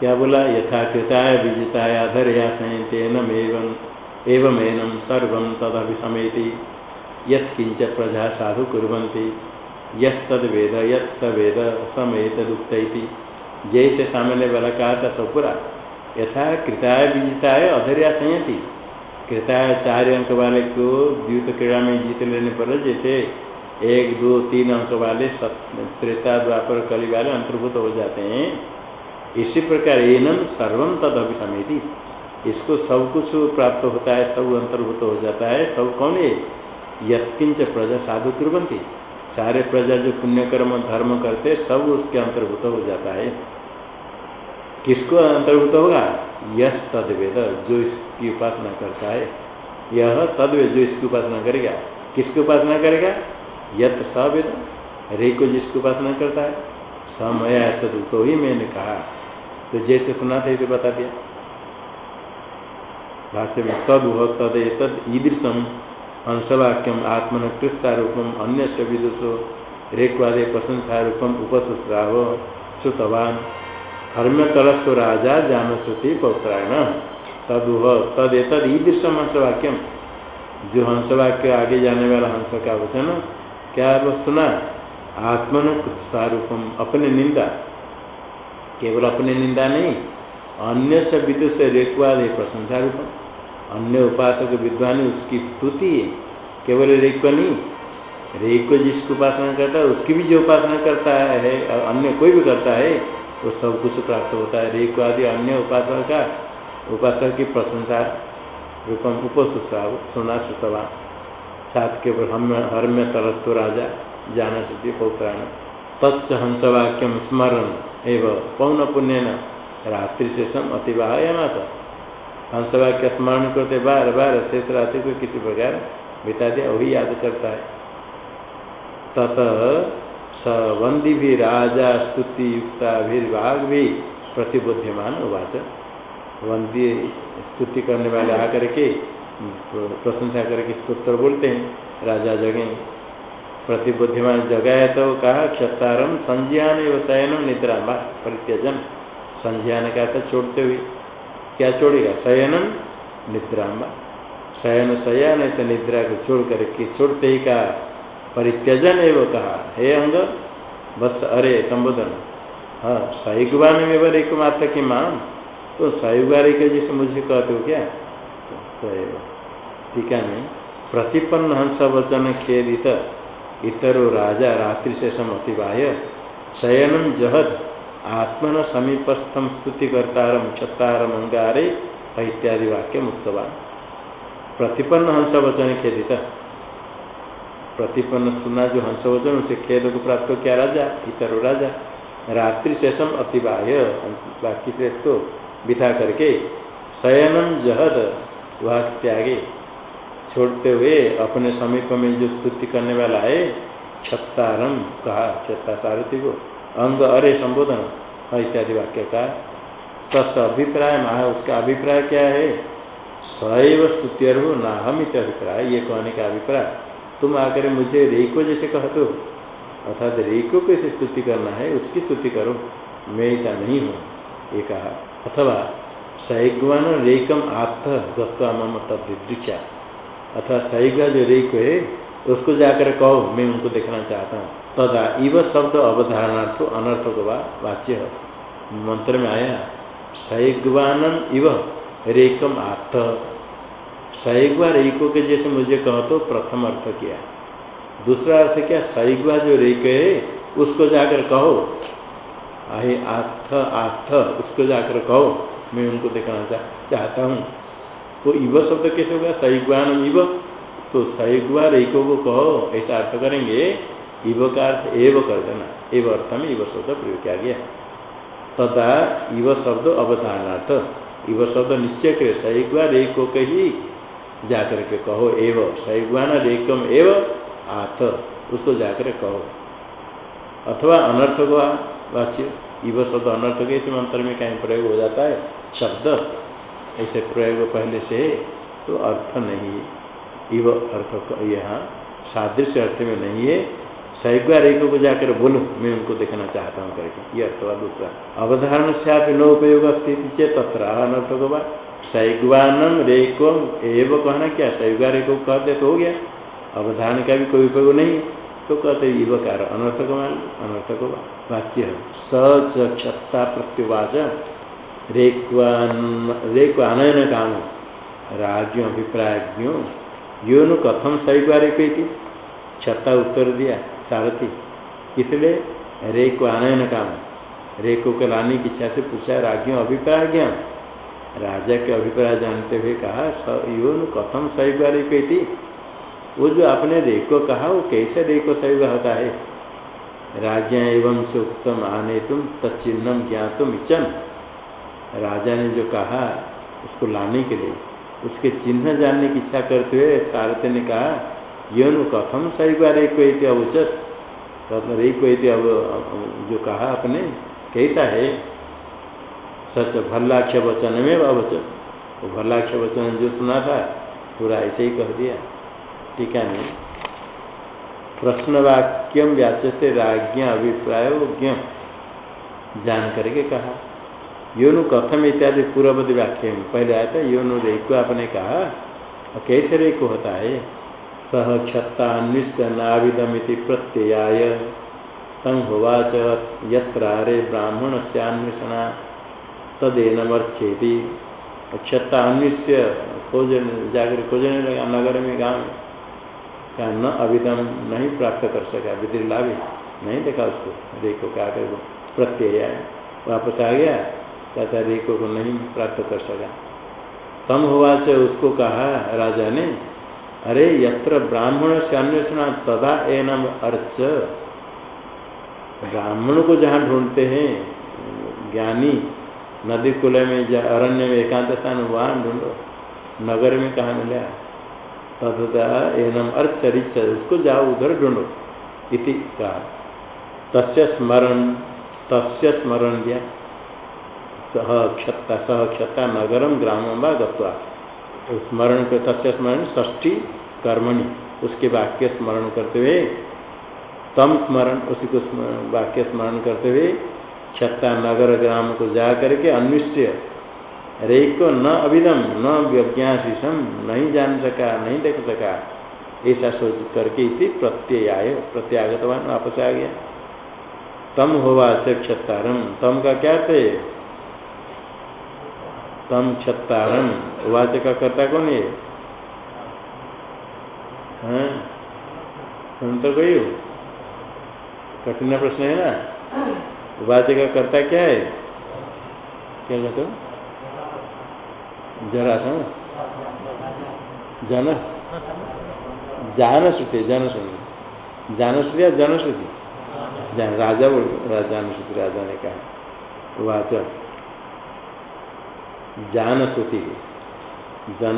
क्या बोला? यथा कृताय विजिताय अधर या संयतेनम एवं एवं एनम सर्व तदभिसमेति। यत्किंच प्रजा साधु कुरंती यद वेद यद स वेद जैसे सामने वाला कहा था सब यथा कृताय विजिताय अधर्या संयति। कृताय चार अंक वाले को द्वीप क्रीड़ा में जीत लेने पर जैसे एक, दो, तीन अंक वाले त्रेता, द्वापर, कली वाले अंतर्भूत हो जाते हैं। इसी प्रकार एनम सर्वम तद अभिसमिति इसको सब कुछ प्राप्त होता है, सब अंतर्भूत हो जाता है, सब कौन है? यत्किंच प्रजा साधु कुरबंती सारे प्रजा जो पुण्यकर्म, धर्म करते, सब उसके अंतर्भूत हो जाता है। किसको अंतर्भूत होगा? यश तदवेद, जो इसकी उपासना करता है। यह तदवेद, जो इसकी उपासना करेगा। किसकी उपासना करेगा? यत सवेद रे को जिसकी उपासना करता है। समय तद तो ही मैंने कहा। तो जैसे सुना था इसे बता दिया। भाष्य में तद वह तद तद ईदृशम हंसवाक्यम आत्मन कृत्तारूपम अन्य विदुषो रेक्वादे प्रशंसारूपम उपसुत्राव श्रुतवान। हर्म्य तरस्व राजा जानस्वती पौत्रायण तदुह तद तद ईदृशम हंसवाक्यम। जो हंसवाक्य आगे जाने वाला हंस का वचन, क्या वो सुना? आत्मन सारूपम अपने निंदा। केवल अपने निंदा नहीं, अन्य से विदुष से रेखवाद है, प्रशंसा रूपम। अन्य उपासक विद्वान उसकी स्तुति है, केवल रेख नहीं। रेख को जिसकी उपासना करता है, उसकी भी जो उपासना करता है, अन्य कोई भी करता है, वो सब कुछ प्राप्त होता है। रेख आदि अन्य उपासक का, उपासक की प्रशंसा रूपम उपसुता सुना सुतवा। सात के हम हर्म्य तरत्व राजा, जाना सिद्धि पौत्राण तत्स हंसवाक्यम स्मरण एवं पौन पुण्य न रात्रि शेषम अतिवाहयामास। हंसवाक्य स्मरण करते बार बार शेष रात्रि को किसी प्रकार बिता दिया वही याद करता है। तत स वंदी भी राजा स्तुति युक्ता भी प्रतिबुद्धिमान उवाच वंदी स्तुति करने वाले आकर के, प्रशंसा करके स्तोत्र बोलते हैं, राजा जगे। प्रतिबुद्धिमान जगह है तो कहा क्षतारम संज्ञान शयनम निद्रा परित्यजन संज्ञान का था छोड़ते हुए। क्या छोड़ेगा? शयनम निद्राम्बा शयन शयन तो निद्रा को छोड़ करके छोड़ते ही कहा, परित्यजन एवं कहा, हे अंग, बस अरे, संबोधन। हाँ सयुगवान में बर एक मात्र की मान तो सयुगारी के जैसे मुझे कहते हो क्या? तो ठीक है, नहीं। प्रतिपन्न हंस वचन खेदित इतरो राजा रात्रि से समतिबाह्य शयनम जहद, आत्मन समीपस्थम स्तुतिकर्तारम छत्तारम अंगारे इत्यादि वाक्य मुक्तवान प्रतिपन्न हंस वचन खेदित। प्रतिपन्न सुना जो हंसवचन, उसे खेद को प्राप्त क्या राजा? इतरो राजा। रात्रि शेषम अतिबाह्य बाकी शेष को बिठा करके शयनम जहद वह त्यागे। छोड़ते हुए अपने समीप में जो स्तुति करने वाला है, छत्तारम कहा छत्ता सारथी को, अंग अरे संबोधन इत्यादि वाक्य का। तस् अभिप्राय, महा, उसका अभिप्राय क्या है? सैव स्तुत्यर हो ना हम इत अभिप्राय ये कहने का अभिप्राय। तुम आकर मुझे रेको जैसे कह दो। अर्थात रेको को कैसे स्तुति करना है, उसकी स्तुति करो। मैं ऐसा नहीं हूँ, ये कहा। अथवा, सैग्वान रेकम आत्थ गत्वा मम तदृक्षा अथवा सैग्वा जो रेक है उसको जाकर कहो मैं उनको देखना चाहता हूँ। तदा इव शब्द अवधारणार्थ अनर्थ को वाच्य। मंत्र में आया सैग्वानम इव रेकम आत्थ। सैगवा रेको के जैसे मुझे कहो तो प्रथम अर्थ किया। दूसरा अर्थ क्या सैगवा जो रेक है उसको जाकर कहो। आहे आथ आथ उसको जाकर कहो मैं उनको देखना चा, चाहता हूँ। तो इव शब्द कैसे होगा सही सैग्वान इव। तो सही सैग्वा रेको को कहो, ऐसा अर्थ करेंगे, इव का अर्थ एव कर देना। एव अर्थ में इव शब्द प्रयोग किया गया। तथा इव शब्द अवधारणार्थ। इव शब्द निश्चय करे सैग्वा रेको के ही जाकर के कहो एव। सैग्वान रेकम एव आथ, उसको जाकर कहो। अथवा अनर्थ को वाच्य। इव शब्द अनर्थ के इस मंत्र में कहीं प्रयोग हो जाता है। शब्द। ऐसे प्रयोग पहले से तो अर्थ नहीं है। इव अर्थ यहाँ सादृश्य अर्थ में नहीं है। सैग्वा रेको को जाकर बोलो, मैं उनको देखना चाहता हूँ करके। ये अर्थवा दूसरा। अवधारण से आप न उपयोग स्थिति से तत्र अनर्थ को बात सैग्वानम रेको एव कहना क्या? सैग्वा रेको कहते तो हो गया। अवधारण का भी कोई उपयोग नहीं तो कहते युवकार अनर्थक मान, अनर्थक वाच्य सचक्षता प्रत्युवाच। रेक्वान, रेक्वानयन काम राज्यों यो नु कथम सही सैग्वा रेको छत्ता उत्तर दिया, सारथी। इसलिए रेको आनयन काम रेको को लाने की इच्छा से पूछा राज्यों अभिप्राय ज्ञान राजा के अभिप्राय जानते हुए कहा यो कथम सैग्वा रेको थी वो जो आपने रेको कहा, वो कैसे रेको सही होता है? राज्ञा एवं से उत्तम आने तुम तत्चिन्हम ज्ञातुम इचन राजा ने जो कहा उसको लाने के लिए, उसके चिन्ह जानने की इच्छा करते हुए सारथे ने कहा यो नु कथम सही बार रेको अवचत रेको अब जो कहा आपने, कैसा है? सच भल्लाक्ष वचन में अवचत वो भल्लाक्ष वचन जो सुना था, पूरा ऐसे ही कह दिया। टीका में प्रश्नवाक्यम व्याचते राज्ञ अभिप्राय जान करके कहा। योनु कथम इत्यादि पूर्ववधि वाक्य में पहले आया था, योनु रेको आपने कहा कैसे रेको होता है सह क्षत्तान्विष्ट नाविदमिति प्रत्ययाय, तंग होवाच यत्रे ब्राह्मण से अन्वेषणा तदेनमर्छेदी क्षत्ता अन्विष्य खोजन जाकर खोजने लगा, नगर में गाँव क्या न अभिदम नहीं प्राप्त कर सका विधि लाभ। नहीं देखा उसको रेको का आकर प्रत्यय वापस आ गया रेको को नहीं प्राप्त कर सका। तम हुआ से उसको कहा, राजा ने, अरे, यत्र ब्राह्मण से अन्वेषण तदा एनम अर्च। ब्राह्मण को जहाँ ढूंढते हैं, ज्ञानी, नदी कुल में अरण्य में एकांत स्थान, वहाँ ढूंढो। नगर में कहा मिला? तथा एनम अर्थ शरीर उसको जाओ, उधर ढूंढो, इति कहा। तस्य स्मरण तस्य स्मरण दिया। सह क्षत्ता सह क्षत्ता नगरम ग्रामम व गत्वा। स्मरण कर, तस्य स्मरण ष्ठी कर्मणि, उसके वाक्य स्मरण करते हुए, तम स्मरण, उसी को वाक्य स्मरण करते हुए छत्ता नगर ग्राम को जा करके अन्विष्य रेको न अभिदम न व्यज्ञाशीषम नहीं जान सका, नहीं देख सका। ऐसा सोच करके इसी प्रत्यय आय प्रत्यागतवान वापस आ गया। तम होवा से क्षत्तारम तम का क्या थे? तम छत्तारम। वाच का कर्ता कौन है? हाँ? सुन तो गई हो। कठिन प्रश्न है ना? वाच का कर्ता क्या है? क्या कहते हो? जरा था जन। जान श्रुति जन श्रुति जान श्रुति या जन श्रुति राजा बोल जान श्रुति राजा ने कहा। वाच जान श्रुति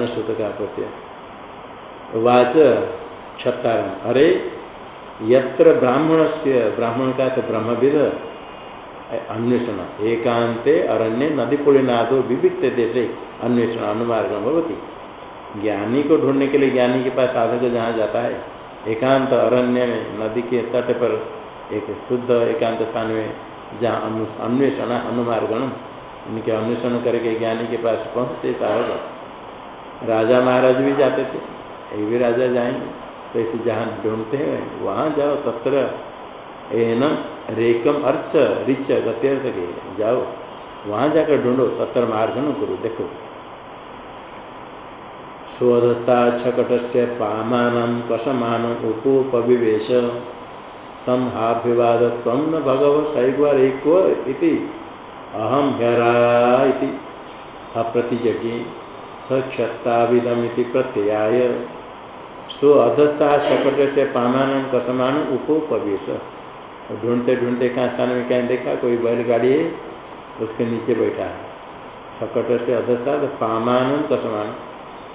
श्रुत का प्रत्यय। वाच छत्तारम अरे, यत्र ब्राह्मण से ब्राह्मण का तो ब्रह्मविद। अन्वेषण। एकांते अरण्य नदी पुड़ी नादो विविध देशे अन्वेषण अनुमार्ग भवती। ज्ञानी को ढूँढने के लिए ज्ञानी के पास साधक जहाँ जाता है। एकांत अरण्य में, नदी के तट पर, एक शुद्ध एकांत स्थान में, जहाँ अन्वेषण अनुमार्गण इनके अन्वेषण करके ज्ञानी के पास पहुँचते साधक राजा महाराज भी जाते थे ये भी राजा जाएँगे। तो ऐसे जहाँ ढूंढते हैं, वहाँ जाओ, तत्र एनम रेकम अर्च रिच गत्यर्थ के, जाओ। वहाँ जाकर ढूंढो, तत्र मार्गन करो, देखो। शोधता छकट से पामान कसमान उपोपविवेश। तम हाभिवाद तम न भगव सैग्वारेको अहम इति। अप्रतिजज्ञे सक्षत्ताविदमिति प्रत्ययाय। सो अधस्ता शकट से पामान कसमान उपोपवेश। ढूंढते ढूंढते कहाँ स्थान में क्या देखा, कोई बैलगाड़ी है, उसके नीचे बैठा है। सकट से अधस्ता तो पामान कसमान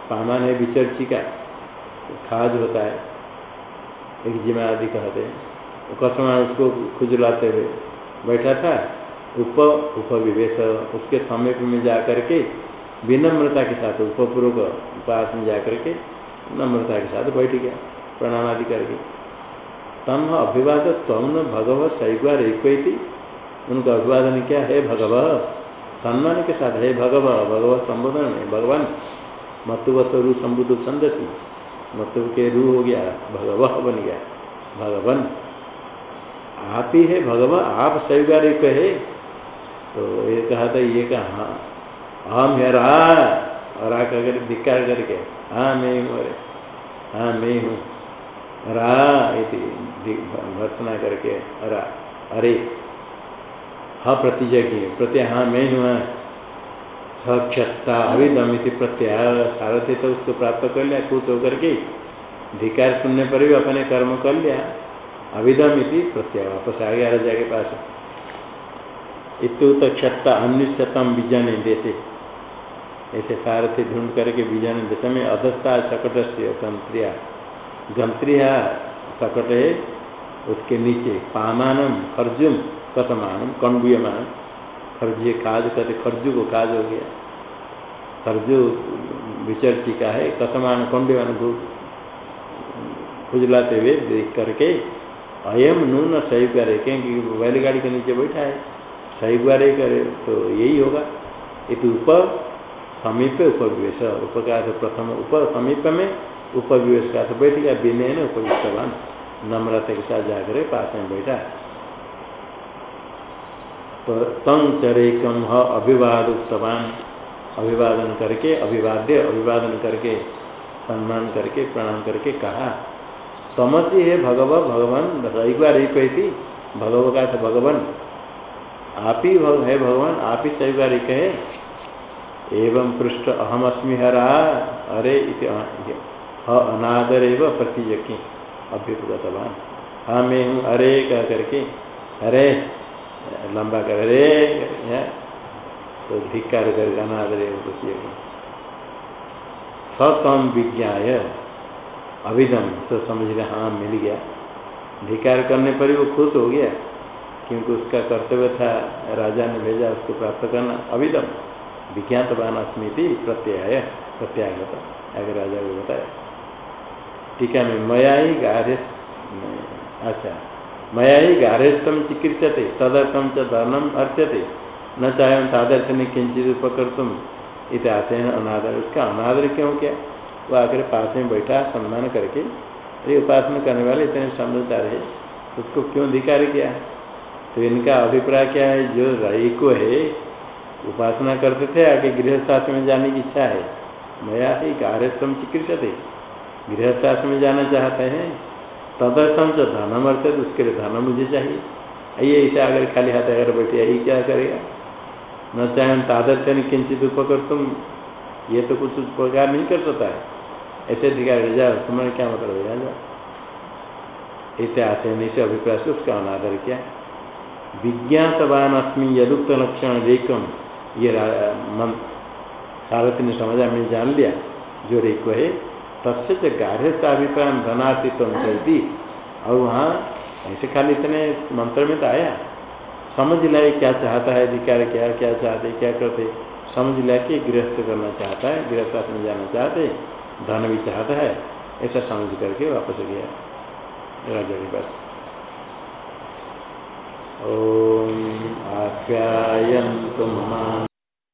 पामान है विचर्ची का। खाज होता है। एक जिमा आदि कहते हैं। कसमान उसको खुजलाते हुए बैठा था। उप, उपविवेश, उसके समीप में जा करके विनम्रता के साथ, उपपूर्वक उपास में जा करके नम्रता के साथ बैठ गया, प्रणाम आदि करके तम अभिवाद तम न भगव सैग्वार एक उनका अभिवादन क्या है? भगव सम्मान के साथ है भगव भगव संबोधन है, भगवान मतुव रू संबुद्ध संदसी मतुव के रू हो गया, भगव बन गया, भगवान। आप ही है भगव, आप एक है। तो ये कहा था, ये कहा हाँ हम है रहा। और आकर धिकार करके हाँ मैं हूँ अरे हाँ मैं हूँ रा भर्सना करके रा अरे, ह प्रतिजज्ञ प्रत्यय हाँ मैं हूँ सक्षता अभिदमित प्रत्यय सारथी तो उसको प्राप्त कर लिया खुश होकर के। धिकार सुनने पर भी अपने कर्म कर लिया। अभिदम इति प्रत्यय वापस आ गया राजा के पास। इतुत क्षत्ता अनिश्चतम बीजन देते। ऐसे सारथी ढूंढ करके बीजन देश में अधस्ता शकट से गंत्रिया गंत्रिया शकट है, उसके नीचे पामानम, खर्जुम, कसमानम कंडुयमान खर्जे काज कहते खर्जू को खाज हो गया। खर्जू विचर्ची का है, कसमान कंडुयमान खुजलाते हुए देख करके अयम नून सही करे, क्योंकि बैलगाड़ी के नीचे बैठा है। सही बारे करे तो यही होगा। इति उप समीप उपविवेश उपकार प्रथम उप समीप में उपविवेश का तो बैठ गया विनय ने उपविष्टवान नम्रता के साथ जाकर पास में बैठा। तो तंग चरेकम ह अभिवाद उत्तवान अभिवादन करके, अभिवाद्य अभिवादन करके, सम्मान करके, प्रणाम करके कहा, तमसी है भगव, भगवान रही रविवार एक थी, भगव का भगवान आप ही है भगवान, आप ही सविवार एक है एवं पृष्ठ अहम अस्मि हरा, अरे अनादर एवं प्रतिजकी अभ्युपगतवान। हाँ मैं हूँ अरे कह करके, अरे, लंबा कर, अरे तो धिक्कार कर, अनादर एवं प्रतिजकी सतम विज्ञाय अभिदम सब समझ रहे हाँ मिल गया। धिकार करने पर वो खुश हो गया। क्योंकि उसका कर्तव्य था राजा ने भेजा उसको प्राप्त करना। अभिदम विज्ञातवान स्मृति प्रत्यय प्रत्यागत अगर राजा को बताया। टीका में मया ही गार्ह अच्छा मया ही गार्हस्थम चिकित्सते तदर्थम च धनम अर्चते। न चाहे तादर्थ ने किंचित उपकर तुम इतिहास अनादर। उसका अनादर क्यों क्या? वो आकर पास में बैठा, सम्मान करके। अरे, उपासना करने वाले इतने समझदार है, उसको क्यों धिकार किया? तो इनका अभिप्राय क्या है? जो रही को है, उपासना करते थे, आगे गृहस्थाश्रम में जाने की इच्छा है। मया ही कार्यक्रम चिकित्सा थे गृहस्थाश्रम में जाना चाहते हैं, तदर्थम से धनम अर्थ तो उसके लिए धन मुझे चाहिए। आइए इसे अगर खाली हाथ अगर बैठे यही क्या करेगा? न चाहे तादर्थ्य ने किंचित उपकर तुम ये तो कुछ उपकार नहीं कर सकता है। ऐसे अधिकार जाओ, तुम्हारे क्या मतलब है? जाओ। इतिहास है से अभिप्राय से उसका अनादर किया। विज्ञातवान अस्मी यदुक्त लक्षण रेकम ये सारथी ने समझा, मैंने जान लिया, जो रेको है तस्य च गाढ़ता अभिप्राय धनार्थित्व चलती। और वहाँ ऐसे खाली इतने मंत्र में तो आया। समझ लिया क्या चाहता है, अधिकार क्या क्या चाहते, क्या करते। समझ लिया कि गृहस्थ करना चाहता है, गृहस्थ में जाना चाहते, धन भी चाहता है, ऐसा समझ करके वापस गया। राजा के पास। ओम आप्यायन्तु ममाङ्गानि